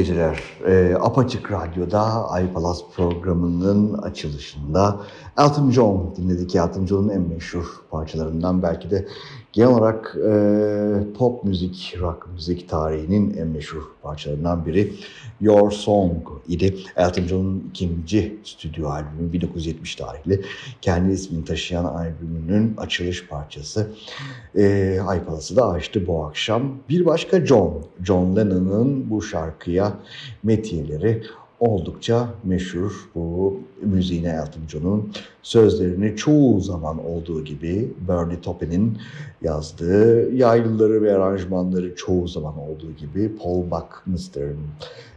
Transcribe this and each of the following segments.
geceler. E, Apaçık Radyo'da Ay Palas programının açılışında Elton John dinledik. Elton John'un en meşhur parçalarından belki de genel olarak e, pop müzik, rock müzik tarihinin en meşhur parçalarından biri Your Song idi. Elton John'un ikinci stüdyo albümü 1970 tarihli. Kendi ismini taşıyan albümünün açılış parçası. E, Ay da açtı bu akşam. Bir başka John, John Lennon'ın bu şarkıya metiyeleri oldukça meşhur bu müziğine Elton John'un sözlerini çoğu zaman olduğu gibi Bernie Taupin'in yazdığı yaylıları ve aranjmanları çoğu zaman olduğu gibi Paul Buckminster'ın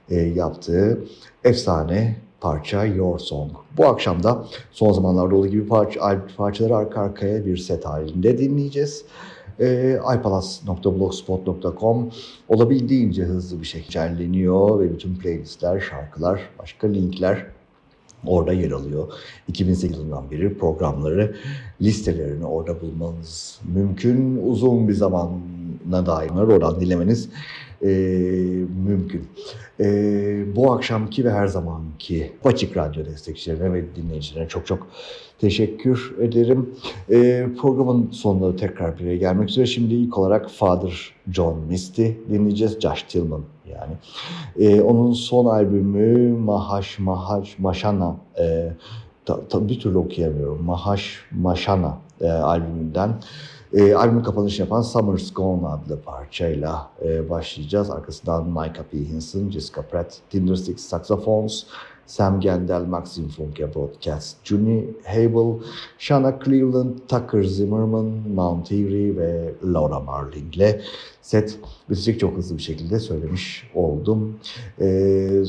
e, yaptığı efsane parça Your Song. Bu akşam da son zamanlarda olduğu gibi parça, parçaları arka arkaya bir set halinde dinleyeceğiz. E, ipalas.blogspot.com olabildiğince hızlı bir şekilde güncelleniyor ve bütün playlistler, şarkılar, başka linkler orada yer alıyor. 2008 yılından beri programları, listelerini orada bulmanız mümkün. Uzun bir zamana dair oradan dinlemeniz e, mümkün. E, bu akşamki ve her zamanki Paçik Radyo destekçilerine ve dinleyicilerine çok çok teşekkür ederim. E, programın sonunda tekrar bir gelmek üzere. Şimdi ilk olarak Father John Misty dinleyeceğiz. Josh Tillman yani. E, onun son albümü Mahash Mahash Mashana e, ta, ta, bir türlü okuyamıyorum. Mahash Mashana e, albümünden e, albümün kapanışı yapan Summer's Gone adlı parçayla e, başlayacağız. Arkasından Micah P. Hinson, Jessica Pratt, Tindersticks Saxophones, Sam Gendel, Maxim Funke Broadcast, Juni Hable, Shana Cleveland, Tucker Zimmerman, Mount Erie ve Laura Marling ile set bitecek çok hızlı bir şekilde söylemiş oldum. Ee,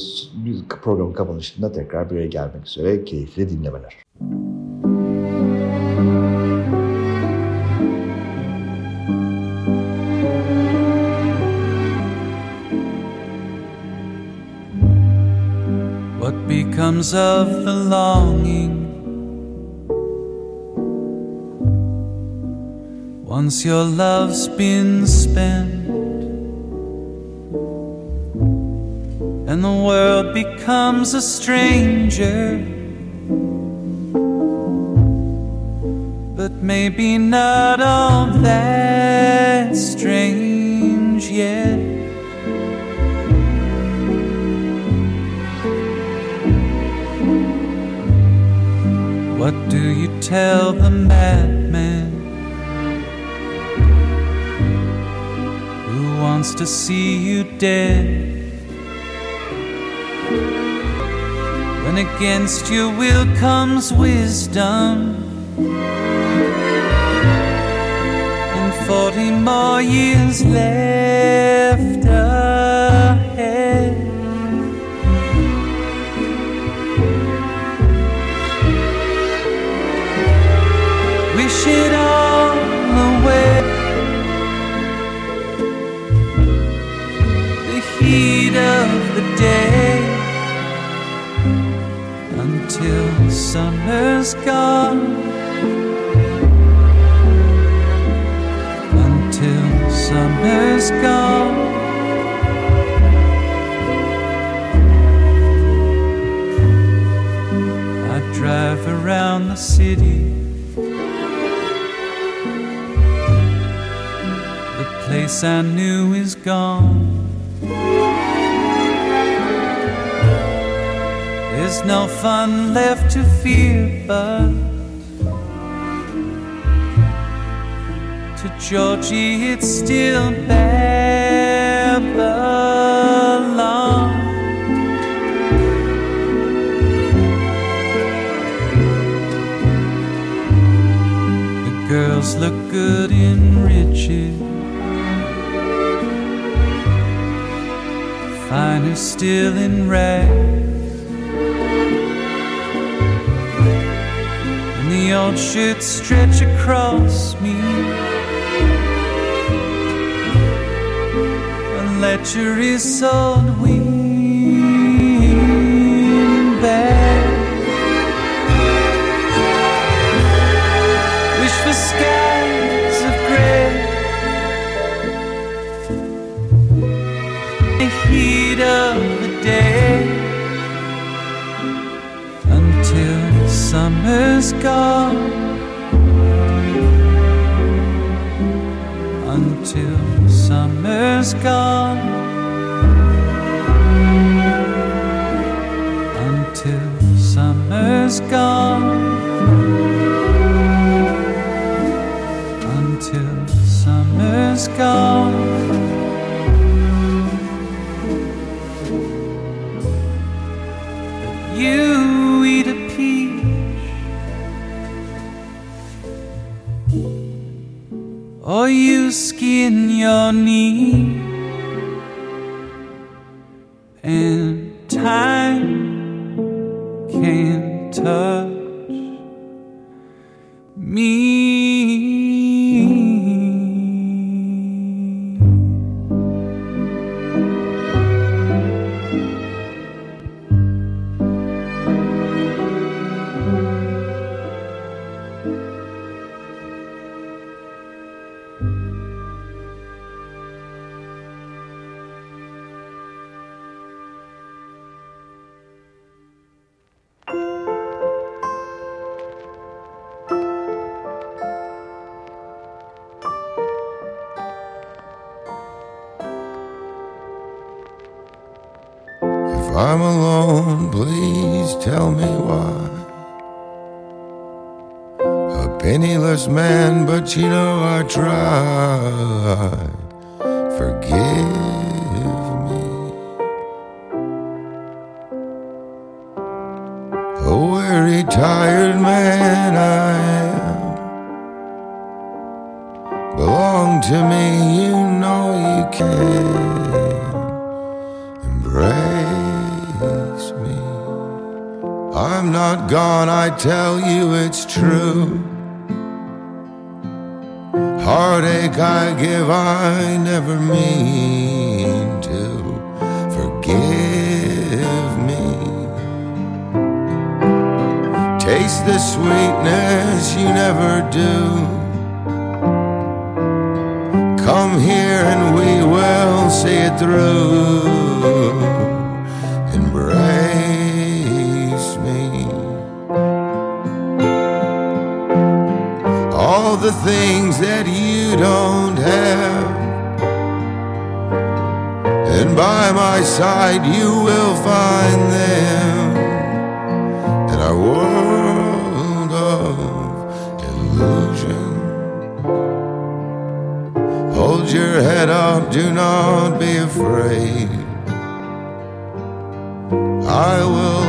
programın kapanışında tekrar bir araya gelmek üzere keyifli dinlemeler. What becomes of the longing once your love's been spent and the world becomes a stranger? But maybe not all that strange yet. What do you tell the madman who wants to see you dead? When against your will comes wisdom, and forty more years left ahead. Summer's gone. Until summer's gone. I drive around the city. The place I knew is gone. There's no fun left to fear, but to Georgie it's still Babylon. The girls look good in riches. Finer still in rags. And old shirts stretch across me. A lecher is sold wing back. Wish for skies of gray. The heat of the day summer's gone. Until summer's gone. Your knee, I am. Belong to me, you know you can embrace me. I'm not gone, I tell you it's true. Heartache I give, I never mean Taste the sweetness you never do. Come here and we will see it through. Embrace me. All the things that you don't have. And by my side you will find them in our world your head up, do not be afraid. I will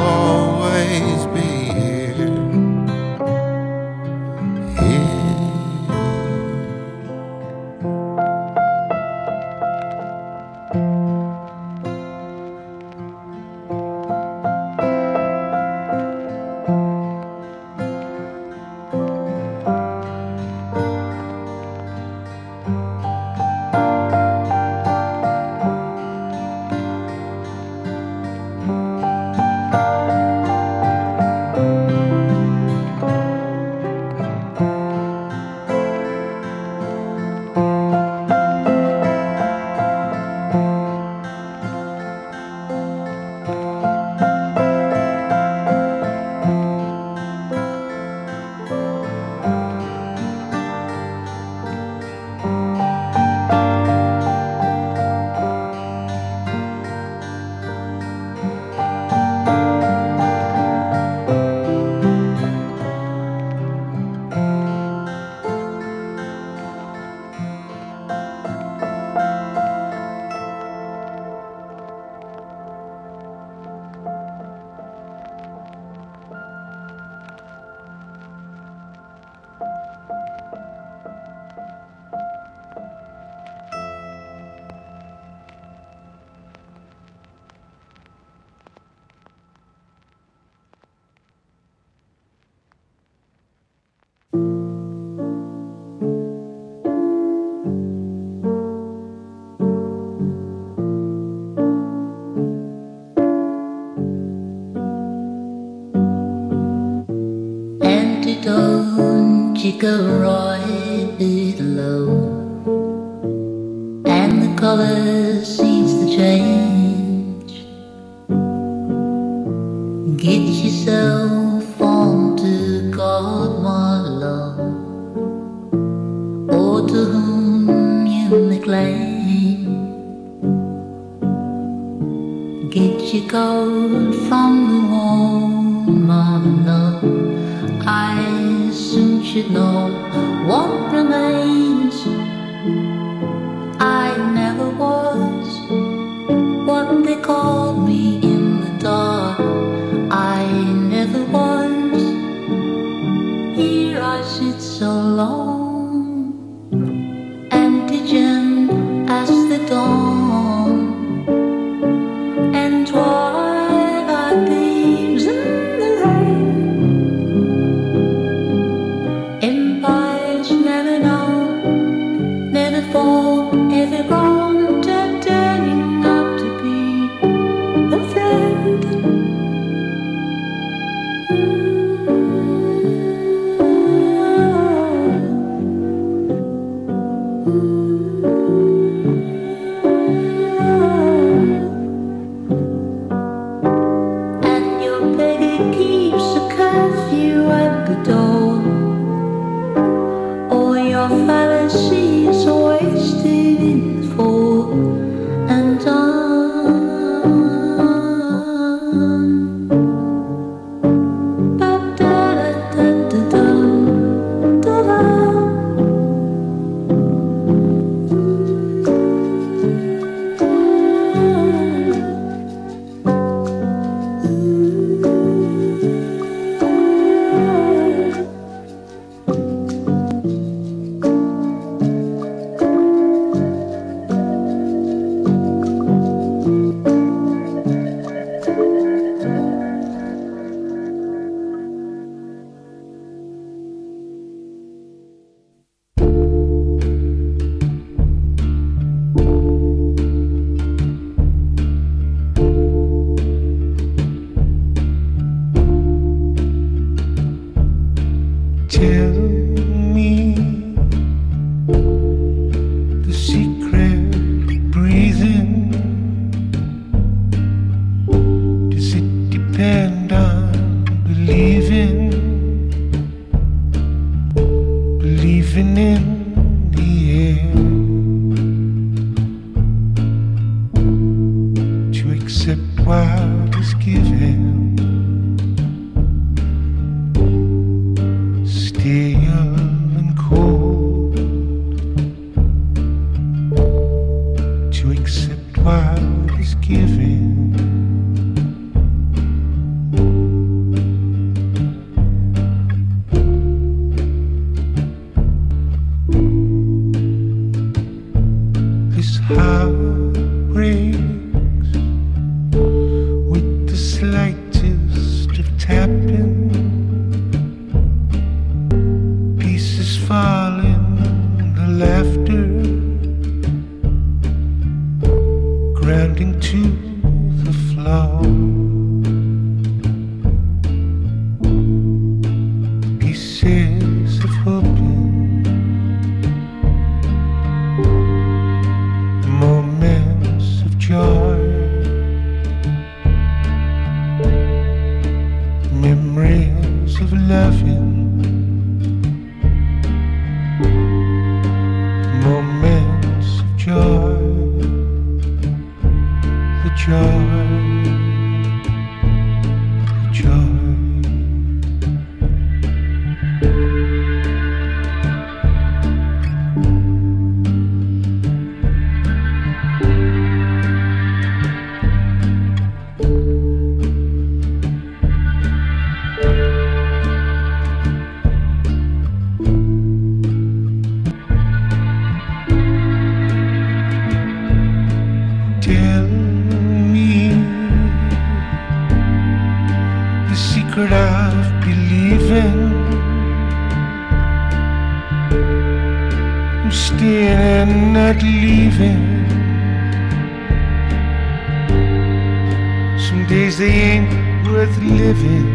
depend living.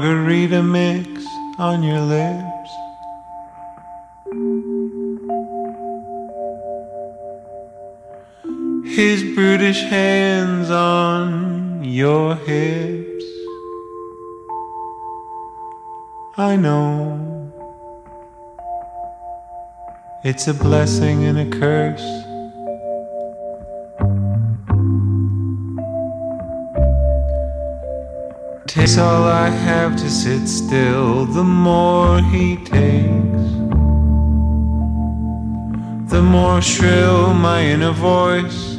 margarita mix on your lips. His brutish hands on your hips. I know it's a blessing and a curse. Takes all I have to sit still, the more he takes. The more shrill my inner voice,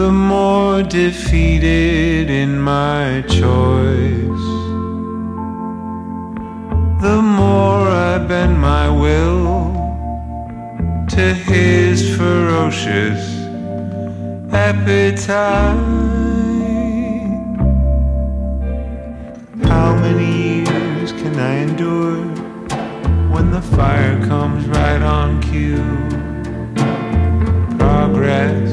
the more defeated in my choice. The more I bend my will to his ferocious appetite. Fire comes right on cue? Progress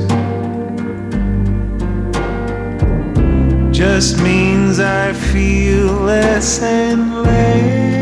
just means I feel less and less.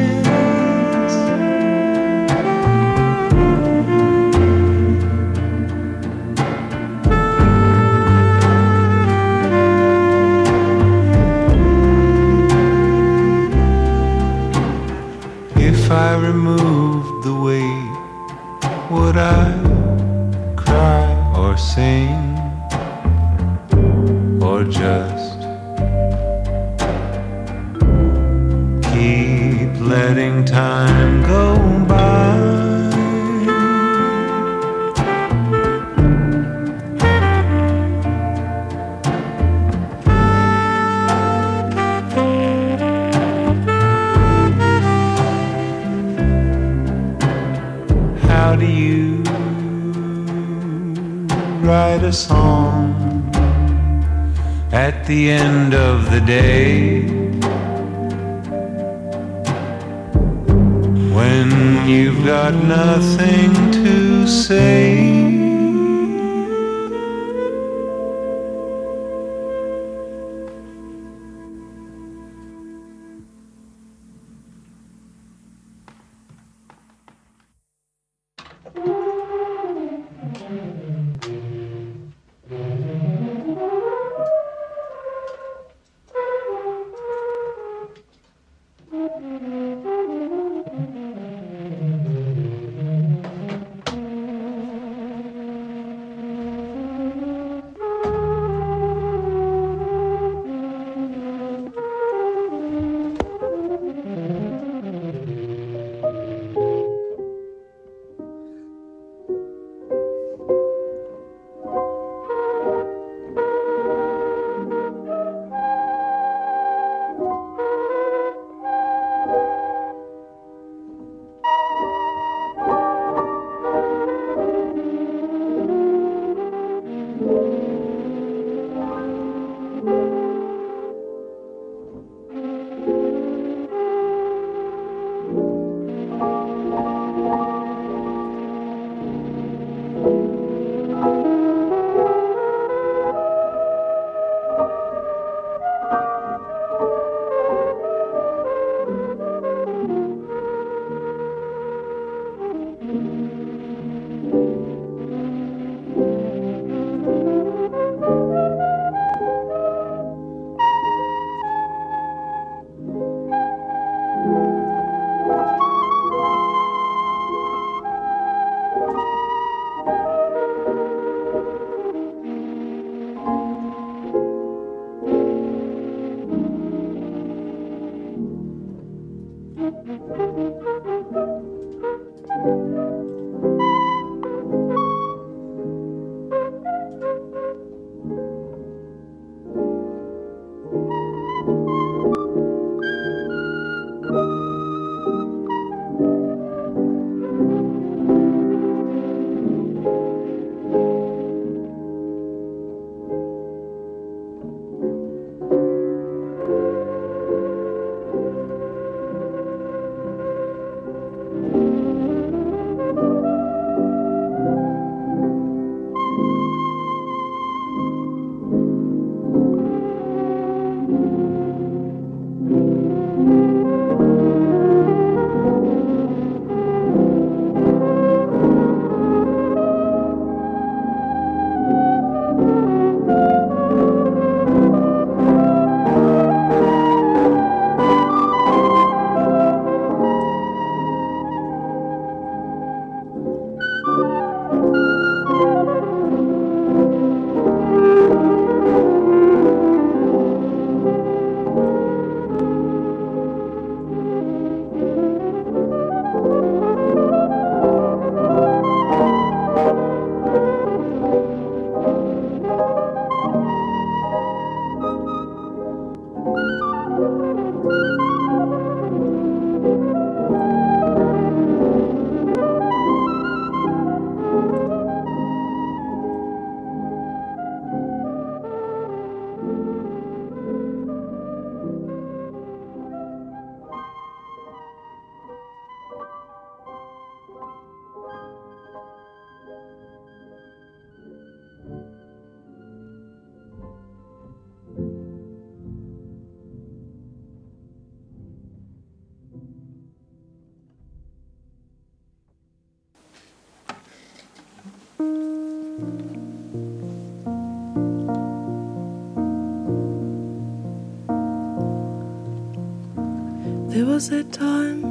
was that time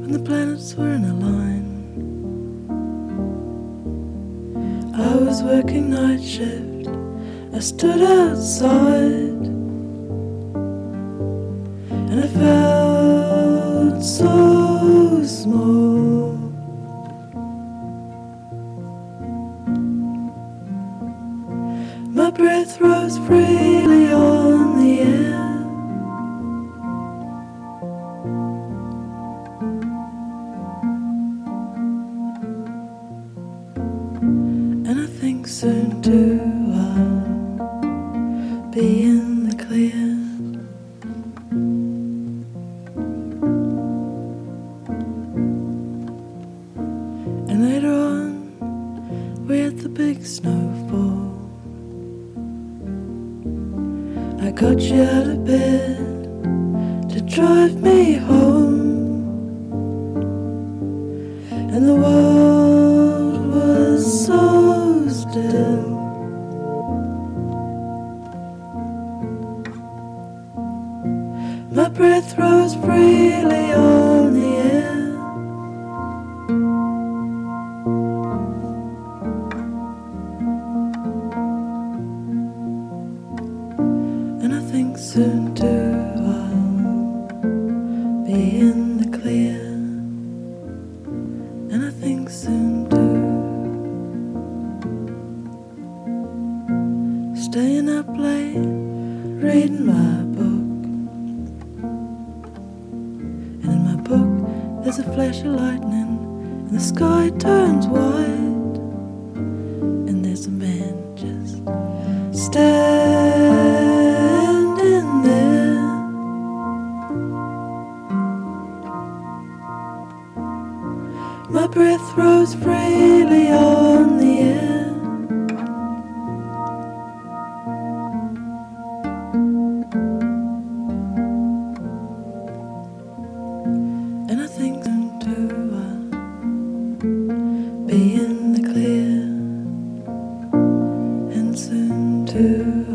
when the planets were in a line. I was working night shift, I stood outside. listen to. do.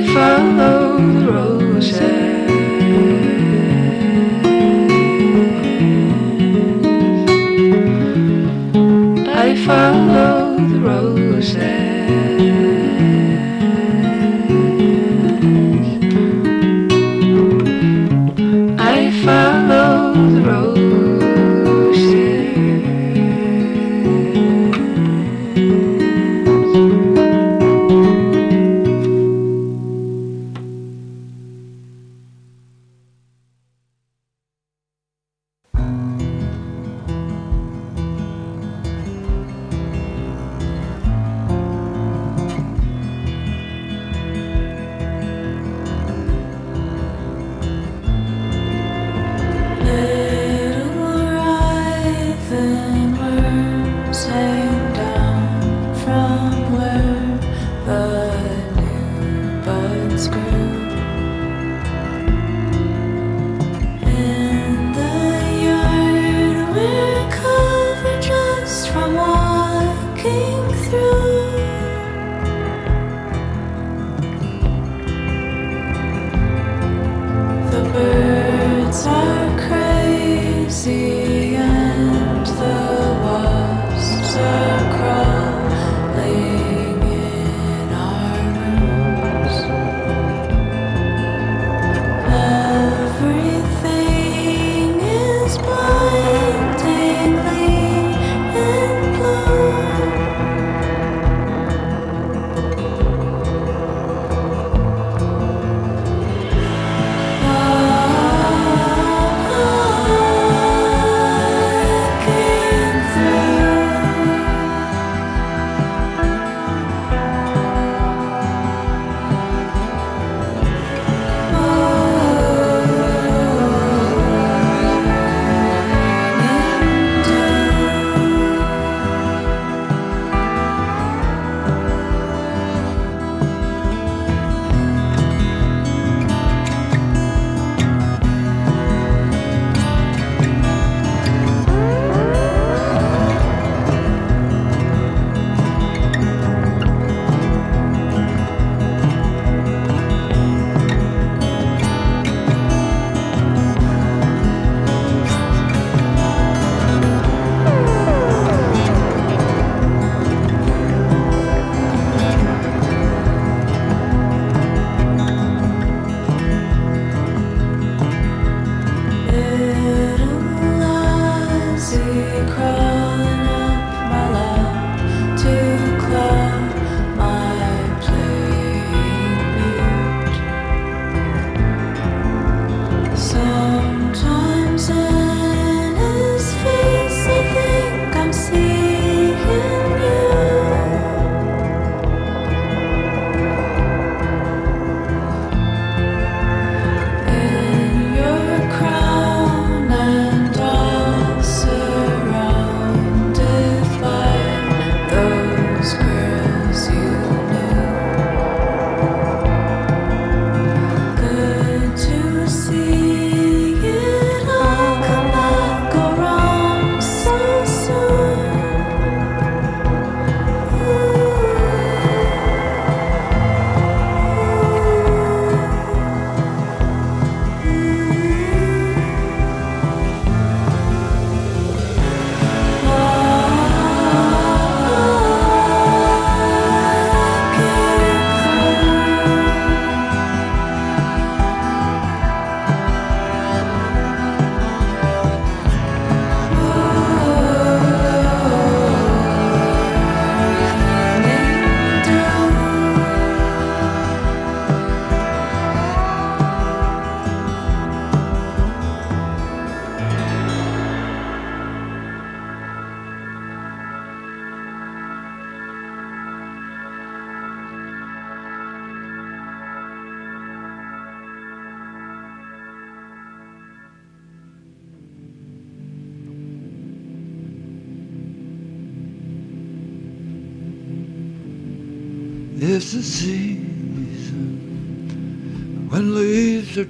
I follow the roses. I follow the roses.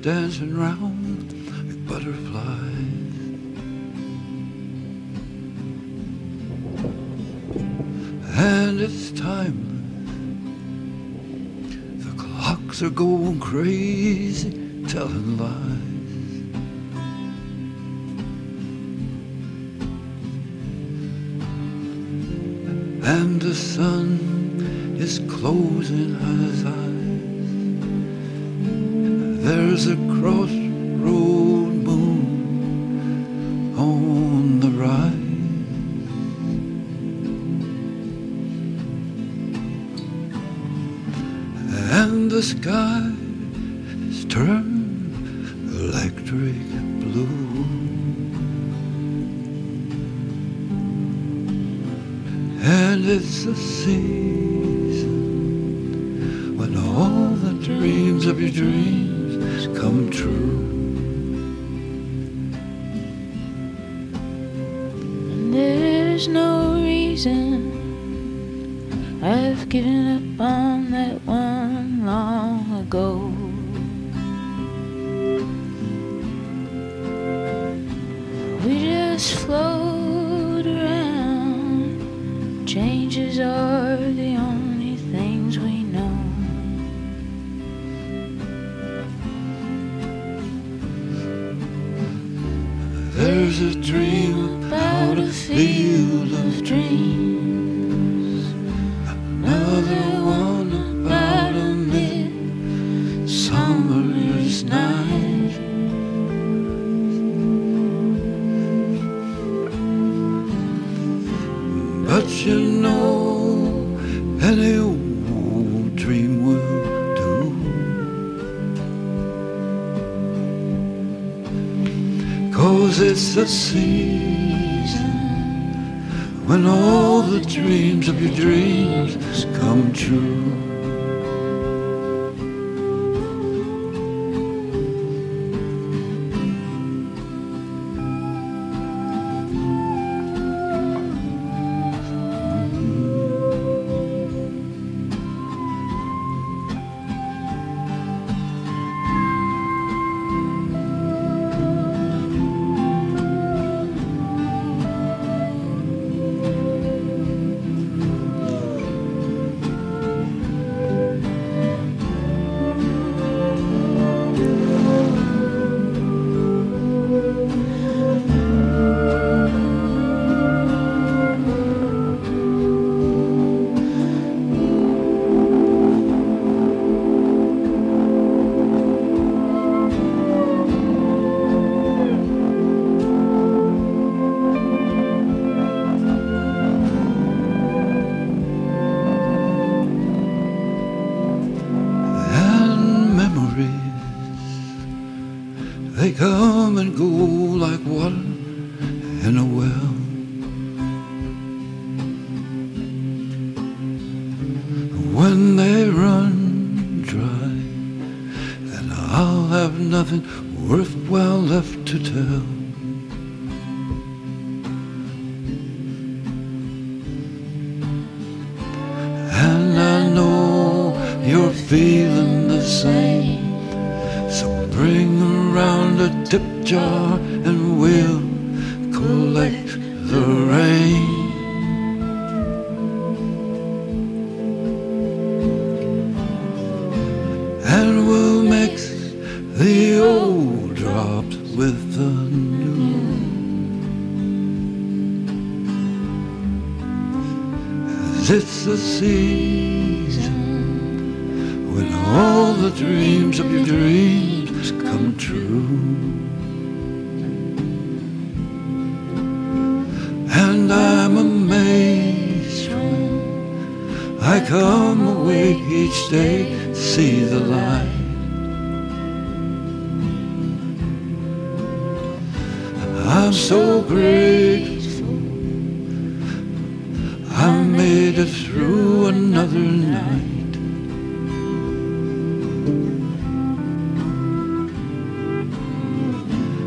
Dancing round like butterflies. And it's timeless. The clocks are going crazy, telling lies. And the sun is closing his eyes. It's a season when all the dreams of your dreams come true. And there's no reason I've given up on that one long ago. Cause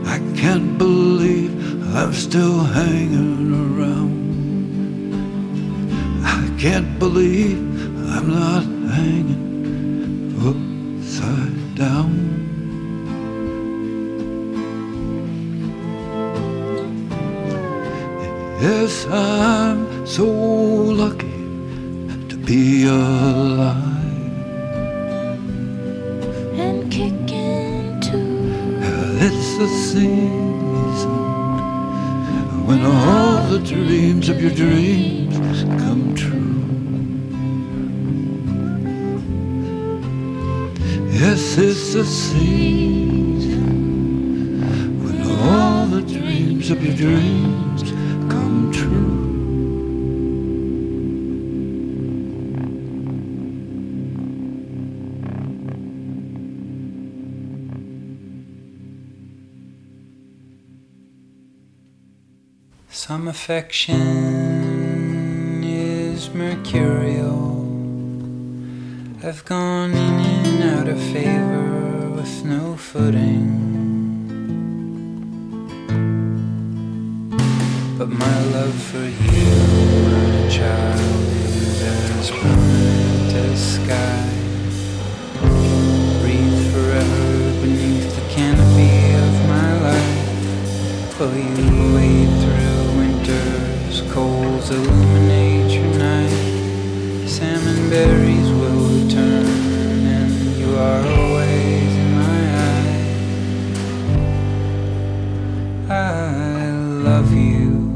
I can't believe I'm still hanging around. I can't believe I'm not hanging upside down. Yes, I'm so lucky to be alive. When all the dreams of your dreams come true. Yes, it's the season when all the dreams of your dreams affection is mercurial. I've gone in and out of favor with no footing. But my love for you, my child, is as permanent as sky. Breathe forever beneath the canopy of my life. Will you through winter's cold, illuminate your night? Salmon berries will return, and you are always in my eye. I love you.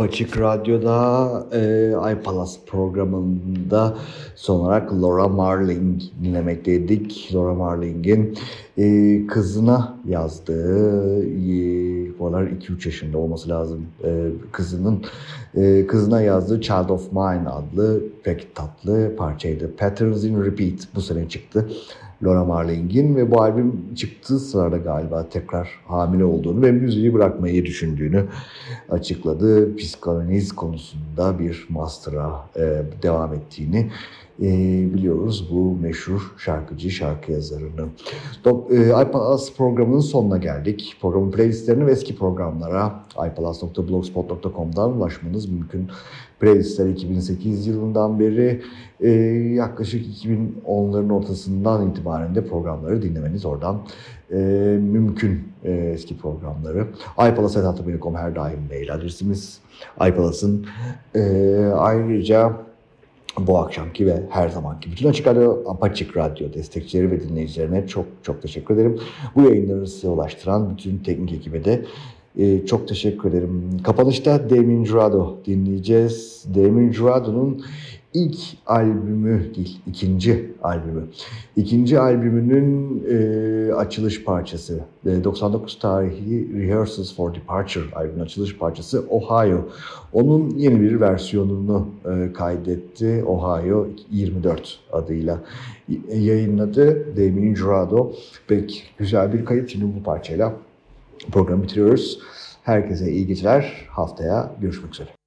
Apaçık Radyo'da e, Ay Palas programında son olarak Laura Marling dinlemekteydik. Laura Marling'in e, kızına yazdığı, e, bu aralar 2-3 yaşında olması lazım e, kızının, e, kızına yazdığı Child of Mine adlı pek tatlı parçaydı. Patterns in Repeat bu sene çıktı. Laura Marling'in ve bu albüm çıktığı sırada galiba tekrar hamile olduğunu ve müziği bırakmayı düşündüğünü açıkladı. Psikanaliz konusunda bir master'a e, devam ettiğini e, biliyoruz bu meşhur şarkıcı, şarkı yazarını. Dok, e, iPalas programının sonuna geldik. Programın playlistlerine ve eski programlara ipalas.blogspot.com'dan ulaşmanız mümkün. Playlistler 2008 yılından beri e, yaklaşık 2010'ların ortasından itibaren de programları dinlemeniz oradan e, mümkün e, eski programları. ipalas.com her daim mail adresimiz. iPalas'ın e, ayrıca bu akşamki ve her zamanki bütün Açık Radyo, Apaçık Radyo destekçileri ve dinleyicilerine çok çok teşekkür ederim. Bu yayınları size ulaştıran bütün teknik ekibe de e, çok teşekkür ederim. Kapanışta Damien Jurado dinleyeceğiz. Damien Jurado'nun ilk albümü değil, ikinci albümü. İkinci albümünün e, açılış parçası. E, 99 tarihi Rehearsals for Departure albümün açılış parçası Ohio. Onun yeni bir versiyonunu e, kaydetti. Ohio 24 adıyla yayınladı. Damien Jurado. Pek güzel bir kayıt. Şimdi bu parçayla programı bitiriyoruz. Herkese iyi geceler. Haftaya görüşmek üzere.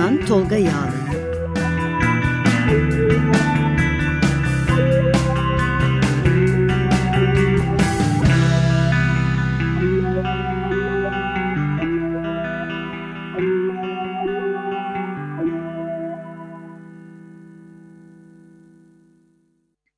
Sunan Tolga Yağlı